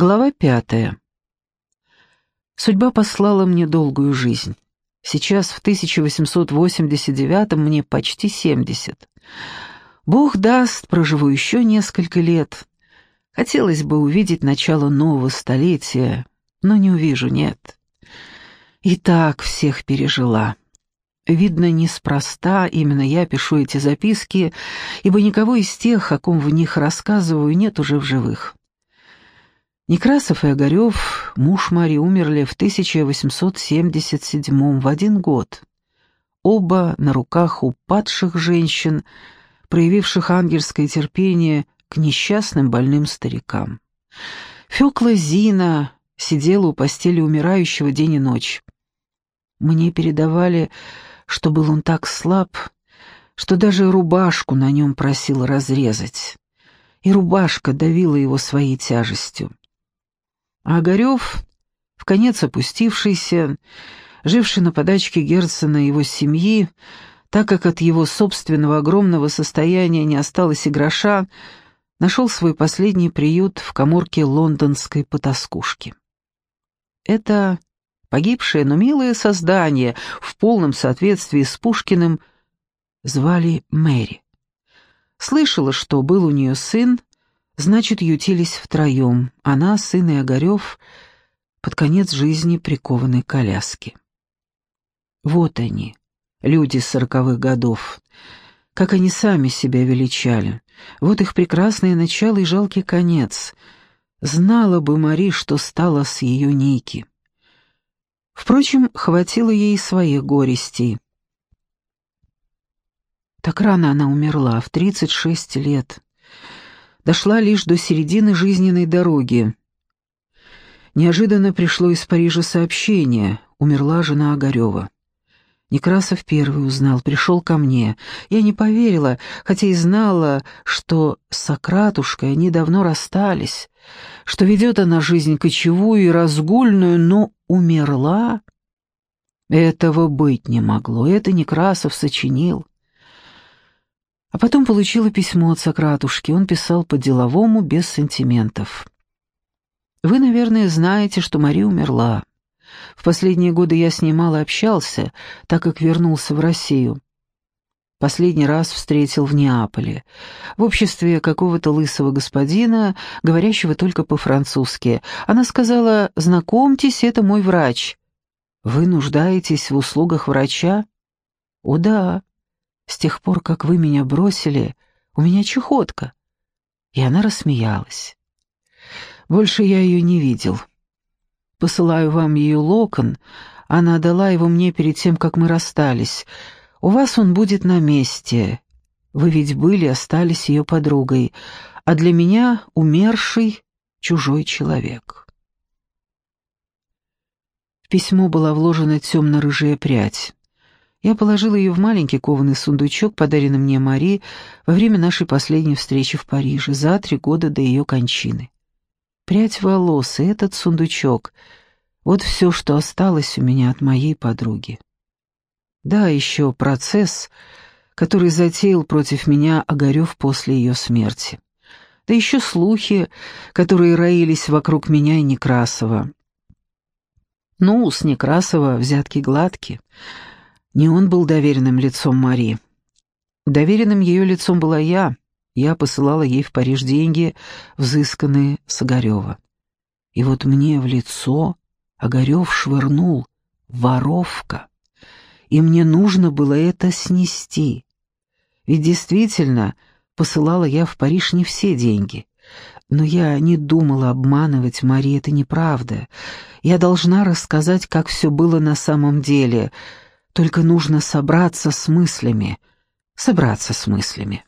Глава пятая. Судьба послала мне долгую жизнь. Сейчас, в 1889-м, мне почти 70. Бог даст, проживу еще несколько лет. Хотелось бы увидеть начало нового столетия, но не увижу, нет. И так всех пережила. Видно, неспроста именно я пишу эти записки, ибо никого из тех, о ком в них рассказываю, нет уже в живых. Некрасов и Огарев, муж Марии, умерли в 1877 в один год. Оба на руках у падших женщин, проявивших ангельское терпение к несчастным больным старикам. Фёкла Зина сидела у постели умирающего день и ночь. Мне передавали, что был он так слаб, что даже рубашку на нем просил разрезать. И рубашка давила его своей тяжестью. А Огарев, в конец опустившийся, живший на подачке Герцена и его семьи, так как от его собственного огромного состояния не осталось и гроша, нашел свой последний приют в коморке лондонской потаскушки. Это погибшее, но милое создание, в полном соответствии с Пушкиным, звали Мэри. Слышала, что был у нее сын, Значит, ютились втроем, она, сын и Огарев, под конец жизни прикованной коляски. Вот они, люди сороковых годов, как они сами себя величали. Вот их прекрасное начало и жалкий конец. Знала бы Мари, что стало с ее Ники. Впрочем, хватило ей своих горестей. Так рано она умерла, в тридцать шесть лет дошла лишь до середины жизненной дороги. Неожиданно пришло из Парижа сообщение, умерла жена Огарева. Некрасов первый узнал, пришел ко мне. Я не поверила, хотя и знала, что с Сократушкой они давно расстались, что ведет она жизнь кочевую и разгульную, но умерла. Этого быть не могло, это Некрасов сочинил. А потом получила письмо от Сократушки. Он писал по-деловому, без сантиментов. «Вы, наверное, знаете, что Мария умерла. В последние годы я с ней мало общался, так как вернулся в Россию. Последний раз встретил в Неаполе, в обществе какого-то лысого господина, говорящего только по-французски. Она сказала, «Знакомьтесь, это мой врач». «Вы нуждаетесь в услугах врача?» «О да, с тех пор, как вы меня бросили, у меня чехотка». И она рассмеялась. Больше я ее не видел. Посылаю вам ее локон, она дала его мне перед тем, как мы расстались. У вас он будет на месте. Вы ведь были, остались ее подругой, а для меня умерший чужой человек. В письмо была вложена темно-рыжая прядь. Я положил ее в маленький кованый сундучок, подаренный мне Мари во время нашей последней встречи в Париже, за три года до ее кончины. Прядь волос и этот сундучок — вот все, что осталось у меня от моей подруги. Да, еще процесс, который затеял против меня Огарев после ее смерти. Да еще слухи, которые роились вокруг меня и Некрасова. Ну, с Некрасова взятки гладкие — не он был доверенным лицом Мари. Доверенным ее лицом была я. Я посылала ей в Париж деньги, взысканные с Огарева. И вот мне в лицо Огарев швырнул «воровка». И мне нужно было это снести. Ведь действительно, посылала я в Париж не все деньги. Но я не думала обманывать Мари, это неправда. Я должна рассказать, как все было на самом деле — только нужно собраться с мыслями, собраться с мыслями.